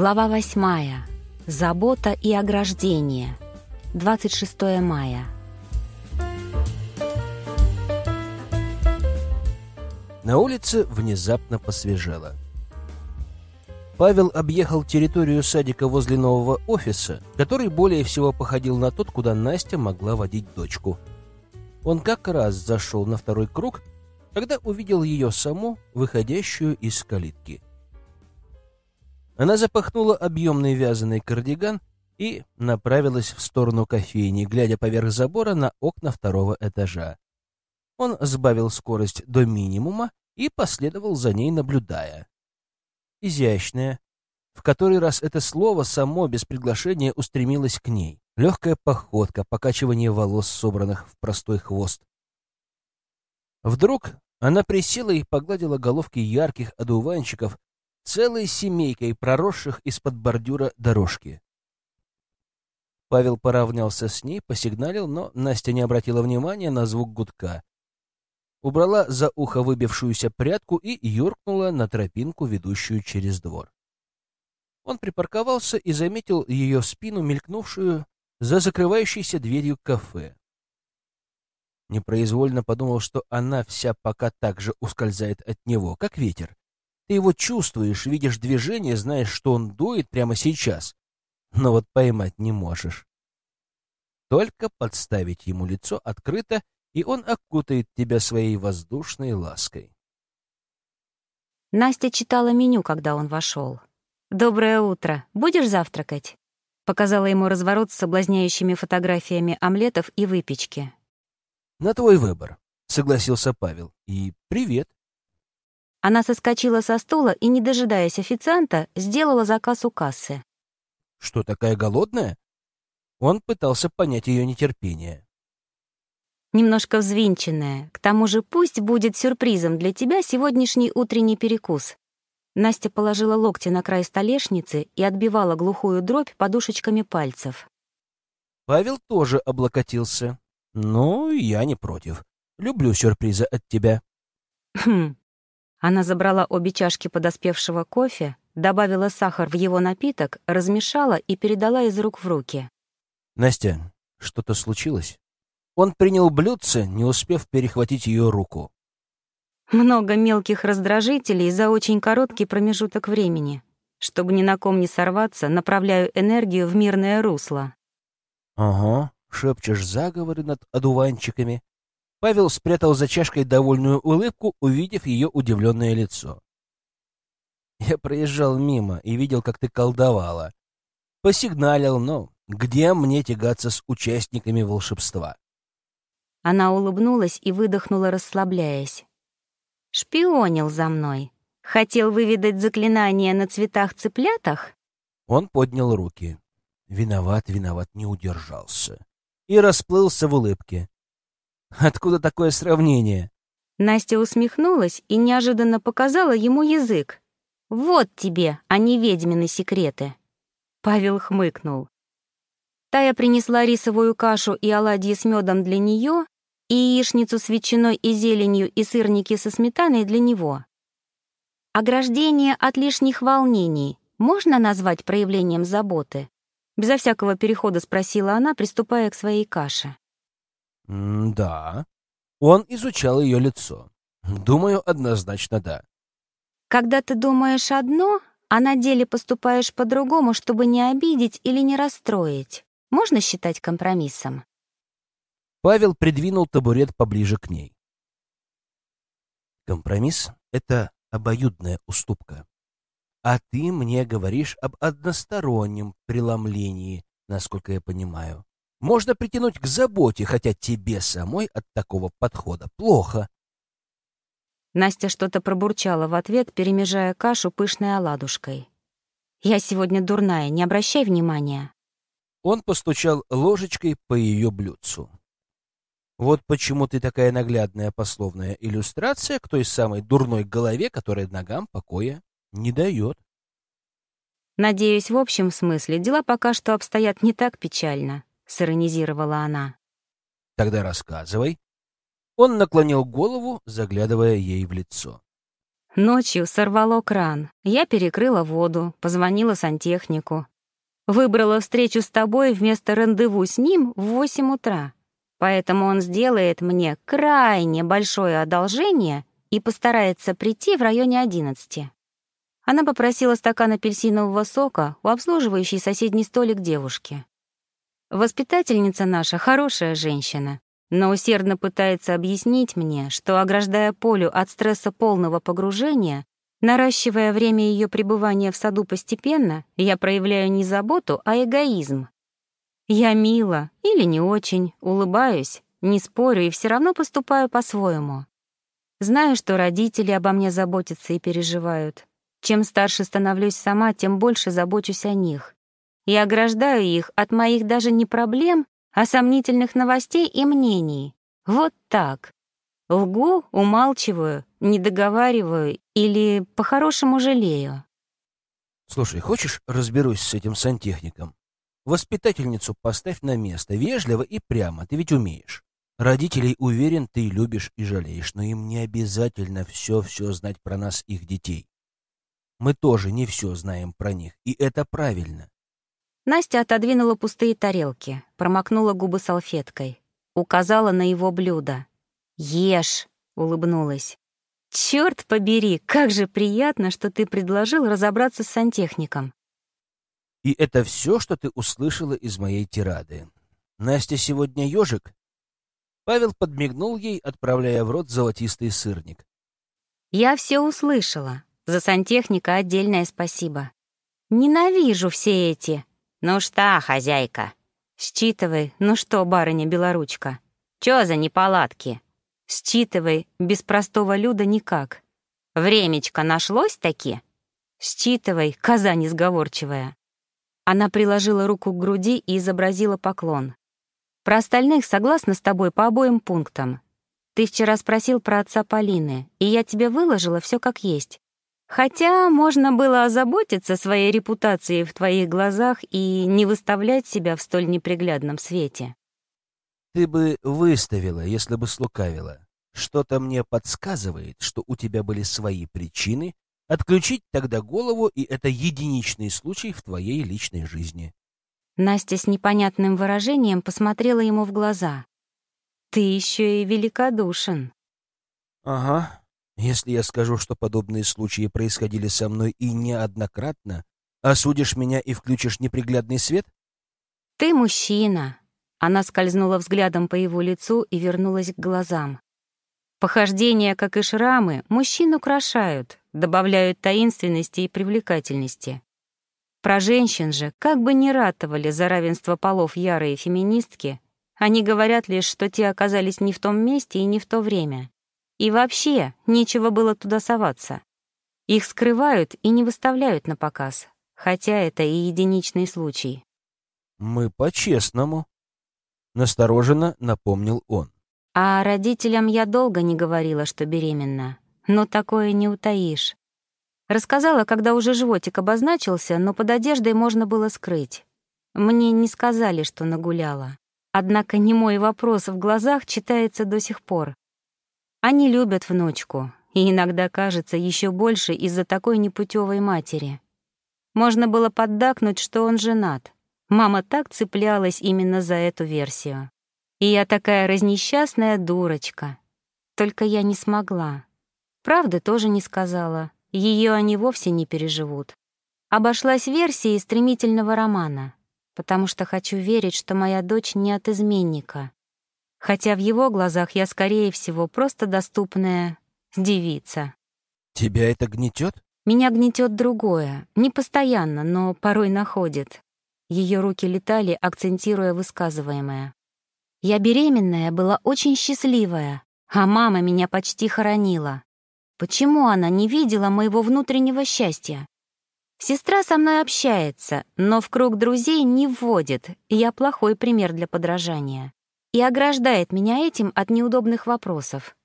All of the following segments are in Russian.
Глава восьмая. Забота и ограждение. 26 мая. На улице внезапно посвежело. Павел объехал территорию садика возле нового офиса, который более всего походил на тот, куда Настя могла водить дочку. Он как раз зашел на второй круг, когда увидел ее саму, выходящую из калитки. Она запахнула объемный вязаный кардиган и направилась в сторону кофейни, глядя поверх забора на окна второго этажа. Он сбавил скорость до минимума и последовал за ней, наблюдая. Изящная, в который раз это слово само без приглашения устремилось к ней. Легкая походка, покачивание волос, собранных в простой хвост. Вдруг она присела и погладила головки ярких одуванчиков, целой семейкой проросших из-под бордюра дорожки. Павел поравнялся с ней, посигналил, но Настя не обратила внимания на звук гудка. Убрала за ухо выбившуюся прядку и юркнула на тропинку, ведущую через двор. Он припарковался и заметил ее спину, мелькнувшую за закрывающейся дверью кафе. Непроизвольно подумал, что она вся пока так же ускользает от него, как ветер, ты его чувствуешь, видишь движение, знаешь, что он дует прямо сейчас, но вот поймать не можешь. Только подставить ему лицо открыто, и он окутает тебя своей воздушной лаской. Настя читала меню, когда он вошел. «Доброе утро. Будешь завтракать?» Показала ему разворот с соблазняющими фотографиями омлетов и выпечки. «На твой выбор», — согласился Павел. «И привет». Она соскочила со стула и, не дожидаясь официанта, сделала заказ у кассы. «Что, такая голодная?» Он пытался понять ее нетерпение. «Немножко взвинченная. К тому же пусть будет сюрпризом для тебя сегодняшний утренний перекус». Настя положила локти на край столешницы и отбивала глухую дробь подушечками пальцев. Павел тоже облокотился. «Ну, я не против. Люблю сюрпризы от тебя». «Хм, она забрала обе чашки подоспевшего кофе, добавила сахар в его напиток, размешала и передала из рук в руки. «Настя, что-то случилось?» Он принял блюдце, не успев перехватить ее руку. «Много мелких раздражителей за очень короткий промежуток времени. Чтобы ни на ком не сорваться, направляю энергию в мирное русло». «Ага, шепчешь заговоры над одуванчиками, Павел спрятал за чашкой довольную улыбку, увидев ее удивленное лицо. «Я проезжал мимо и видел, как ты колдовала. Посигналил, но где мне тягаться с участниками волшебства?» Она улыбнулась и выдохнула, расслабляясь. «Шпионил за мной. Хотел выведать заклинание на цветах-цыплятах?» Он поднял руки. Виноват, виноват, не удержался. И расплылся в улыбке. Откуда такое сравнение? Настя усмехнулась и неожиданно показала ему язык. «Вот тебе, а не ведьмины секреты!» Павел хмыкнул. Тая принесла рисовую кашу и оладьи с медом для нее, и яичницу с ветчиной и зеленью и сырники со сметаной для него. Ограждение от лишних волнений можно назвать проявлением заботы? Безо всякого перехода спросила она, приступая к своей каше. «Да». Он изучал ее лицо. «Думаю, однозначно да». «Когда ты думаешь одно, а на деле поступаешь по-другому, чтобы не обидеть или не расстроить, можно считать компромиссом?» Павел придвинул табурет поближе к ней. «Компромисс — это обоюдная уступка. А ты мне говоришь об одностороннем преломлении, насколько я понимаю. Можно притянуть к заботе, хотя тебе самой от такого подхода плохо. Настя что-то пробурчала в ответ, перемежая кашу пышной оладушкой. «Я сегодня дурная, не обращай внимания». Он постучал ложечкой по ее блюдцу. Вот почему ты такая наглядная пословная иллюстрация к той самой дурной голове, которая ногам покоя не дает. Надеюсь, в общем смысле дела пока что обстоят не так печально сиронизировала она. Тогда рассказывай. Он наклонил голову, заглядывая ей в лицо. Ночью сорвало кран. Я перекрыла воду, позвонила сантехнику. Выбрала встречу с тобой вместо рандеву с ним в восемь утра. Поэтому он сделает мне крайне большое одолжение и постарается прийти в районе одиннадцати. Она попросила стакан апельсинового сока у обслуживающей соседний столик девушки. Воспитательница наша хорошая женщина, но усердно пытается объяснить мне, что, ограждая Полю от стресса полного погружения, наращивая время ее пребывания в саду постепенно, я проявляю не заботу, а эгоизм. Я мило или не очень, улыбаюсь, не спорю и все равно поступаю по-своему. Знаю, что родители обо мне заботятся и переживают, чем старше становлюсь сама, тем больше забочусь о них. И ограждаю их от моих даже не проблем, а сомнительных новостей и мнений. Вот так. Лгу, умалчиваю, не договариваю или по-хорошему жалею. Слушай, хочешь, разберусь с этим сантехником? Воспитательницу поставь на место, вежливо и прямо, ты ведь умеешь. Родителей, уверен, ты любишь и жалеешь, но им не обязательно все-все знать про нас, их детей. Мы тоже не все знаем про них, и это правильно. Настя отодвинула пустые тарелки, промокнула губы салфеткой, указала на его блюдо. «Ешь!» — улыбнулась. «Чёрт побери, как же приятно, что ты предложил разобраться с сантехником!» «И это все, что ты услышала из моей тирады. Настя сегодня ежик?» Павел подмигнул ей, отправляя в рот золотистый сырник. «Я все услышала. За сантехника отдельное спасибо. Ненавижу все эти. Ну что, хозяйка? Считывай, ну что, барыня белоручка? Чё за неполадки? Считывай, без простого люда никак. Времечко нашлось таки? Считывай, коза несговорчивая. Она приложила руку к груди и изобразила поклон. Про остальных согласна с тобой по обоим пунктам. Ты вчера спросил про отца Полины, и я тебе выложила все как есть. Хотя можно было озаботиться своей репутацией в твоих глазах и не выставлять себя в столь неприглядном свете. Ты бы выставила, если бы слукавила. Что-то мне подсказывает, что у тебя были свои причины отключить тогда голову, и это единичный случай в твоей личной жизни. Настя с непонятным выражением посмотрела ему в глаза. «Ты еще и великодушен». «Ага, если я скажу, что подобные случаи происходили со мной и неоднократно, осудишь меня и включишь неприглядный свет? Ты мужчина. Она скользнула взглядом по его лицу и вернулась к глазам. Похождения, как и шрамы, мужчин украшают, добавляют таинственности и привлекательности. Про женщин же, как бы ни ратовали за равенство полов ярые феминистки, они говорят лишь, что те оказались не в том месте и не в то время. И вообще, нечего было туда соваться. Их скрывают и не выставляют на показ, хотя это и единичный случай. «Мы по-честному», — настороженно напомнил он. А родителям я долго не говорила, что беременна, но такое не утаишь. Рассказала, когда уже животик обозначился, но под одеждой можно было скрыть. Мне не сказали, что нагуляла. Однако не мой вопрос в глазах читается до сих пор. Они любят внучку, и иногда кажется еще больше из-за такой непутевой матери. Можно было поддакнуть, что он женат. Мама так цеплялась именно за эту версию. И я такая разнесчастная дурочка. Только я не смогла. Правды тоже не сказала. Ее они вовсе не переживут. Обошлась версией стремительного романа, потому что хочу верить, что моя дочь не от изменника, хотя в его глазах я, скорее всего, просто доступная девица. «Тебя это гнетет? Меня гнетет другое, не постоянно, но порой находит. Ее руки летали, акцентируя высказываемое. Я беременная была очень счастливая, а мама меня почти хоронила. Почему она не видела моего внутреннего счастья? Сестра со мной общается, но в круг друзей не вводит, и я плохой пример для подражания и ограждает меня этим от неудобных вопросов.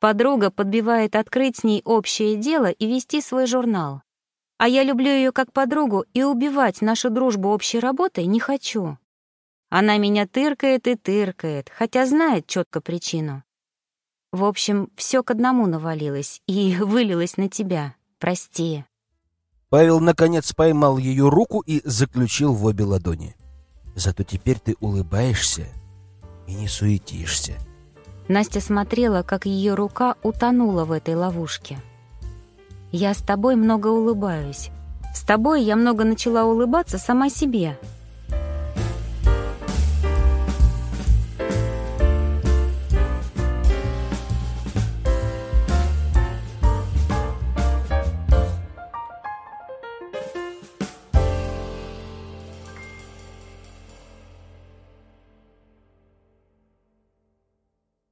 Подруга подбивает открыть с ней общее дело и вести свой журнал. А я люблю ее как подругу и убивать нашу дружбу общей работой не хочу. Она меня тыркает и тыркает, хотя знает четко причину. В общем, все к одному навалилось и вылилось на тебя. Прости. Павел, наконец, поймал ее руку и заключил в обе ладони. Зато теперь ты улыбаешься и не суетишься. Настя смотрела, как ее рука утонула в этой ловушке. «Я с тобой много улыбаюсь. С тобой я много начала улыбаться сама себе»,